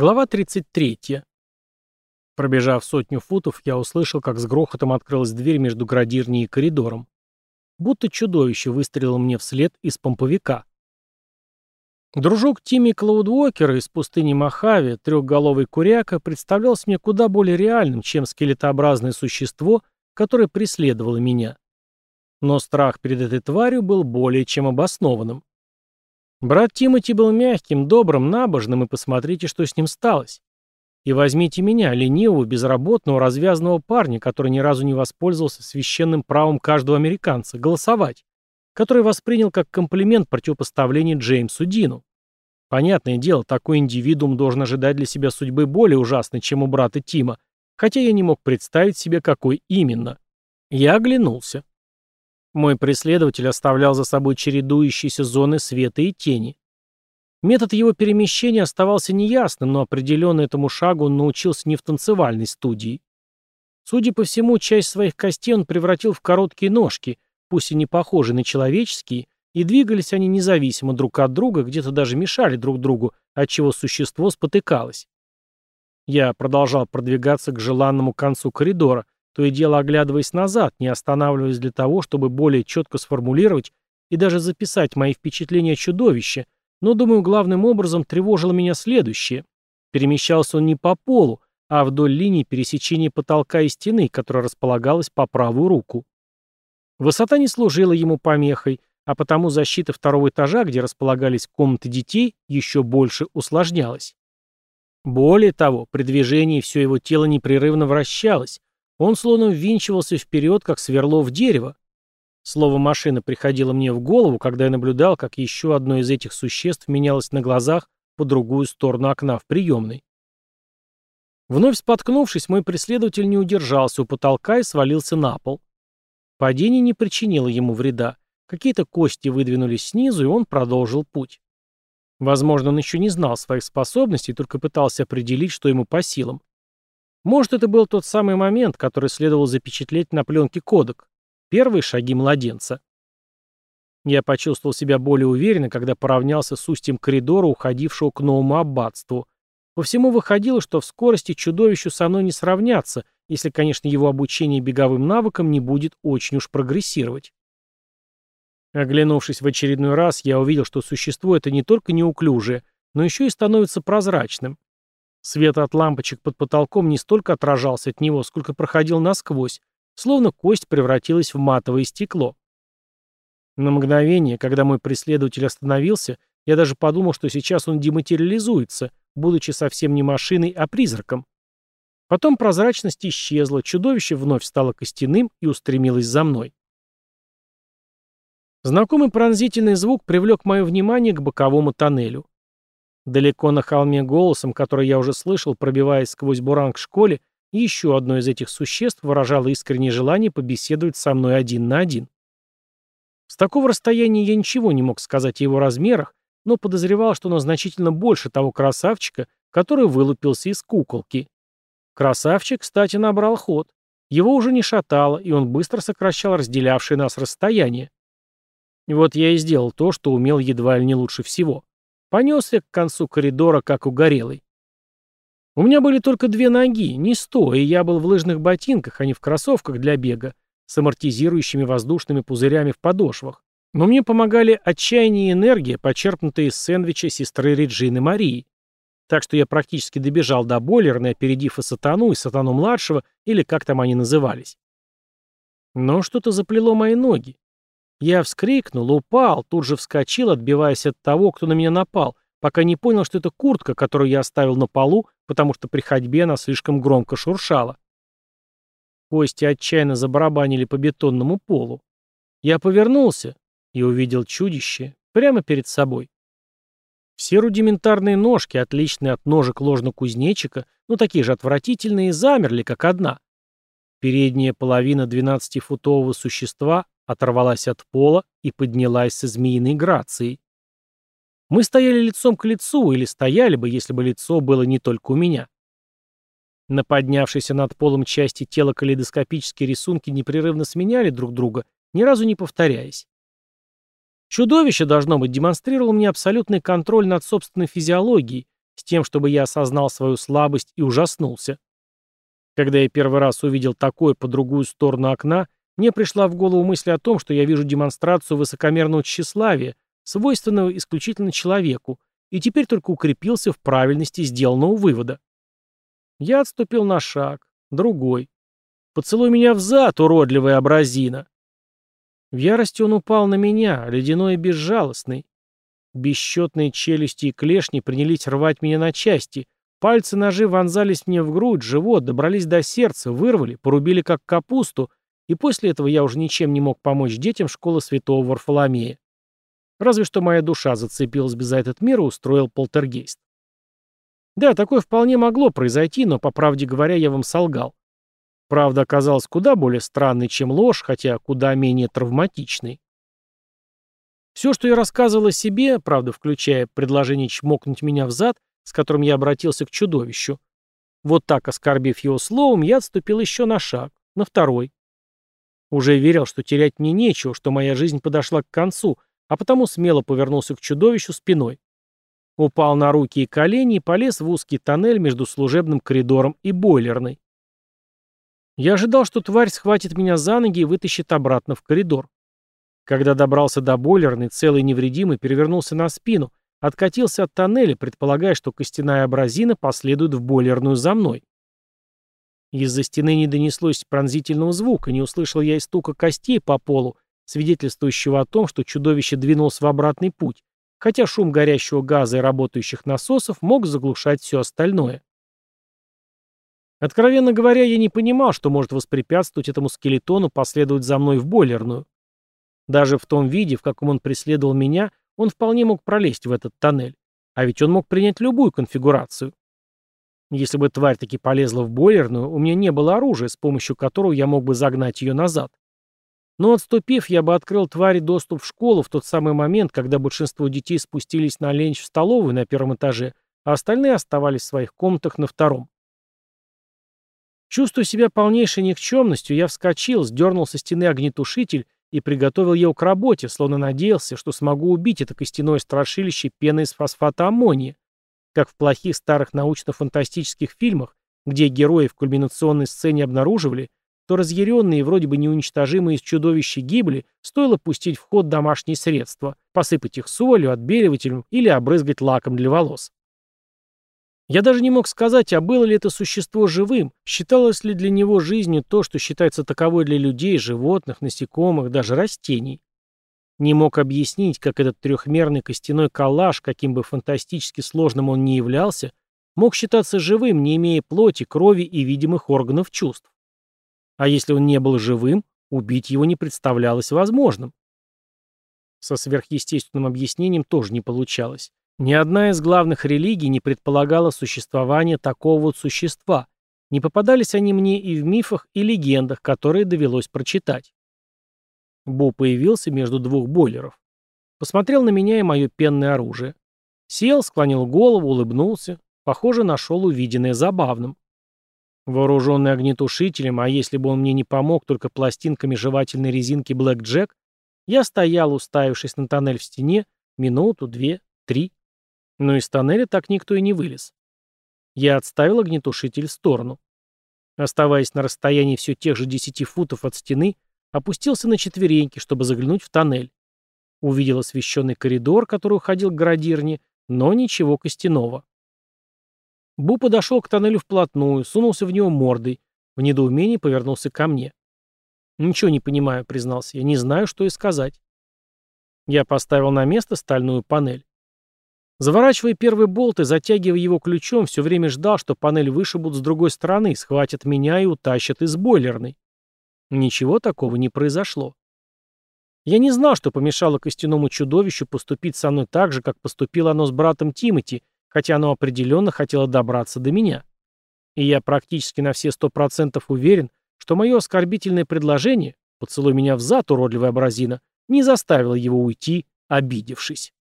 Глава 33. Пробежав сотню футов, я услышал, как с грохотом открылась дверь между градирней и коридором. Будто чудовище выстрелило мне вслед из помповика. Дружок Тимми Клаудуокера из пустыни Мохаве, трехголовый куряка, представлялся мне куда более реальным, чем скелетообразное существо, которое преследовало меня. Но страх перед этой тварью был более чем обоснованным. Брат Тимати был мягким, добрым, набожным, и посмотрите, что с ним сталось. И возьмите меня, ленивого, безработного, развязанного парня, который ни разу не воспользовался священным правом каждого американца, голосовать, который воспринял как комплимент противопоставление Джеймсу Дину. Понятное дело, такой индивидуум должен ожидать для себя судьбы более ужасной, чем у брата Тима, хотя я не мог представить себе, какой именно. Я оглянулся. Мой преследователь оставлял за собой чередующиеся зоны света и тени. Метод его перемещения оставался неясным, но определенно этому шагу он научился не в танцевальной студии. Судя по всему, часть своих костей он превратил в короткие ножки, пусть и не похожие на человеческие, и двигались они независимо друг от друга, где-то даже мешали друг другу, отчего существо спотыкалось. Я продолжал продвигаться к желанному концу коридора, то и дело оглядываясь назад, не останавливаясь для того, чтобы более четко сформулировать и даже записать мои впечатления о чудовище, но, думаю, главным образом тревожило меня следующее. Перемещался он не по полу, а вдоль линии пересечения потолка и стены, которая располагалась по правую руку. Высота не служила ему помехой, а потому защита второго этажа, где располагались комнаты детей, еще больше усложнялась. Более того, при движении все его тело непрерывно вращалось, он словно ввинчивался вперед, как сверло в дерево. Слово «машина» приходило мне в голову, когда я наблюдал, как еще одно из этих существ менялось на глазах по другую сторону окна в приемной. Вновь споткнувшись, мой преследователь не удержался у потолка и свалился на пол. Падение не причинило ему вреда. Какие-то кости выдвинулись снизу, и он продолжил путь. Возможно, он еще не знал своих способностей, только пытался определить, что ему по силам. Может, это был тот самый момент, который следовало запечатлеть на пленке кодек. Первые шаги младенца. Я почувствовал себя более уверенно, когда поравнялся с устьем коридора, уходившего к новому аббатству. По всему выходило, что в скорости чудовищу со мной не сравняться, если, конечно, его обучение беговым навыкам не будет очень уж прогрессировать. Оглянувшись в очередной раз, я увидел, что существо это не только неуклюжее, но еще и становится прозрачным. Свет от лампочек под потолком не столько отражался от него, сколько проходил насквозь, словно кость превратилась в матовое стекло. На мгновение, когда мой преследователь остановился, я даже подумал, что сейчас он дематериализуется, будучи совсем не машиной, а призраком. Потом прозрачность исчезла, чудовище вновь стало костяным и устремилось за мной. Знакомый пронзительный звук привлек мое внимание к боковому тоннелю. Далеко на холме голосом, который я уже слышал, пробиваясь сквозь буран к школе, еще одно из этих существ выражало искреннее желание побеседовать со мной один на один. С такого расстояния я ничего не мог сказать о его размерах, но подозревал, что оно значительно больше того красавчика, который вылупился из куколки. Красавчик, кстати, набрал ход. Его уже не шатало, и он быстро сокращал разделявшее нас расстояние. Вот я и сделал то, что умел едва ли не лучше всего. Понесся к концу коридора, как угорелый. У меня были только две ноги, не сто, и я был в лыжных ботинках, а не в кроссовках для бега, с амортизирующими воздушными пузырями в подошвах. Но мне помогали отчаяние и энергия, почерпнутые из сэндвича сестры Реджины Марии. Так что я практически добежал до бойлерной, опередив и сатану, и сатану-младшего, или как там они назывались. Но что-то заплело мои ноги. Я вскрикнул, упал, тут же вскочил, отбиваясь от того, кто на меня напал, пока не понял, что это куртка, которую я оставил на полу, потому что при ходьбе она слишком громко шуршала. Кости отчаянно забарабанили по бетонному полу. Я повернулся и увидел чудище прямо перед собой. Все рудиментарные ножки, отличные от ножек ложно-кузнечика, но такие же отвратительные, замерли, как одна. Передняя половина двенадцатифутового существа оторвалась от пола и поднялась со змеиной грацией. Мы стояли лицом к лицу, или стояли бы, если бы лицо было не только у меня. На поднявшейся над полом части тела калейдоскопические рисунки непрерывно сменяли друг друга, ни разу не повторяясь. Чудовище, должно быть, демонстрировало мне абсолютный контроль над собственной физиологией, с тем, чтобы я осознал свою слабость и ужаснулся. Когда я первый раз увидел такое по другую сторону окна, мне пришла в голову мысль о том, что я вижу демонстрацию высокомерного тщеславия, свойственного исключительно человеку, и теперь только укрепился в правильности сделанного вывода. Я отступил на шаг, другой. «Поцелуй меня в зад, уродливая абразина!» В ярости он упал на меня, ледяной и безжалостный. Бесчетные челюсти и клешни принялись рвать меня на части. Пальцы ножи вонзались мне в грудь, живот, добрались до сердца, вырвали, порубили как капусту, и после этого я уже ничем не мог помочь детям школы святого Варфоломея. Разве что моя душа зацепилась бы за этот мир и устроил полтергейст. Да, такое вполне могло произойти, но, по правде говоря, я вам солгал. Правда оказалась куда более странной, чем ложь, хотя куда менее травматичной. Все, что я рассказывал о себе, правда, включая предложение чмокнуть меня в зад, с которым я обратился к чудовищу, вот так, оскорбив его словом, я отступил еще на шаг, на второй. Уже верил, что терять мне нечего, что моя жизнь подошла к концу, а потому смело повернулся к чудовищу спиной. Упал на руки и колени и полез в узкий тоннель между служебным коридором и бойлерной. Я ожидал, что тварь схватит меня за ноги и вытащит обратно в коридор. Когда добрался до бойлерной, целый невредимый перевернулся на спину, откатился от тоннеля, предполагая, что костяная абразина последует в бойлерную за мной. Из-за стены не донеслось пронзительного звука, не услышал я и стука костей по полу, свидетельствующего о том, что чудовище двинулось в обратный путь, хотя шум горящего газа и работающих насосов мог заглушать все остальное. Откровенно говоря, я не понимал, что может воспрепятствовать этому скелетону последовать за мной в бойлерную. Даже в том виде, в каком он преследовал меня, он вполне мог пролезть в этот тоннель. А ведь он мог принять любую конфигурацию. Если бы тварь таки полезла в бойлерную, у меня не было оружия, с помощью которого я мог бы загнать ее назад. Но отступив, я бы открыл твари доступ в школу в тот самый момент, когда большинство детей спустились на ленч в столовую на первом этаже, а остальные оставались в своих комнатах на втором. Чувствуя себя полнейшей никчемностью, я вскочил, сдернул со стены огнетушитель и приготовил его к работе, словно надеялся, что смогу убить это костяное страшилище пеной из фосфата аммония, как в плохих старых научно-фантастических фильмах, где герои в кульминационной сцене обнаруживали, то разъяренные и вроде бы неуничтожимые чудовища гибли, стоило пустить в ход домашние средства, посыпать их солью, отбеливателем или обрызгать лаком для волос. Я даже не мог сказать, а было ли это существо живым, считалось ли для него жизнью то, что считается таковой для людей, животных, насекомых, даже растений. Не мог объяснить, как этот трехмерный костяной коллаж, каким бы фантастически сложным он ни являлся, мог считаться живым, не имея плоти, крови и видимых органов чувств. А если он не был живым, убить его не представлялось возможным. Со сверхъестественным объяснением тоже не получалось. Ни одна из главных религий не предполагала существование такого вот существа. Не попадались они мне и в мифах, и легендах, которые довелось прочитать. Бо появился между двух бойлеров. Посмотрел на меня и мое пенное оружие. Сел, склонил голову, улыбнулся. Похоже, нашел увиденное забавным. Вооруженный огнетушителем, а если бы он мне не помог только пластинками жевательной резинки Блэк Джек, я стоял, уставившись на тоннель в стене, минуту, две, три. Но из тоннеля так никто и не вылез. Я отставил огнетушитель в сторону. Оставаясь на расстоянии все тех же десяти футов от стены, опустился на четвереньки, чтобы заглянуть в тоннель. Увидел освещенный коридор, который уходил к градирне, но ничего костяного. Бу подошел к тоннелю вплотную, сунулся в него мордой, в недоумении повернулся ко мне. «Ничего не понимаю», — признался я, — «не знаю, что и сказать». Я поставил на место стальную панель. Заворачивая первый болт и затягивая его ключом, все время ждал, что панель вышибут с другой стороны, схватят меня и утащат из бойлерной. Ничего такого не произошло. Я не знал, что помешало костяному чудовищу поступить со мной так же, как поступило оно с братом Тимати, хотя оно определенно хотело добраться до меня. И я практически на все сто процентов уверен, что мое оскорбительное предложение «поцелуй меня в зад, уродливая абразина» не заставило его уйти, обидевшись.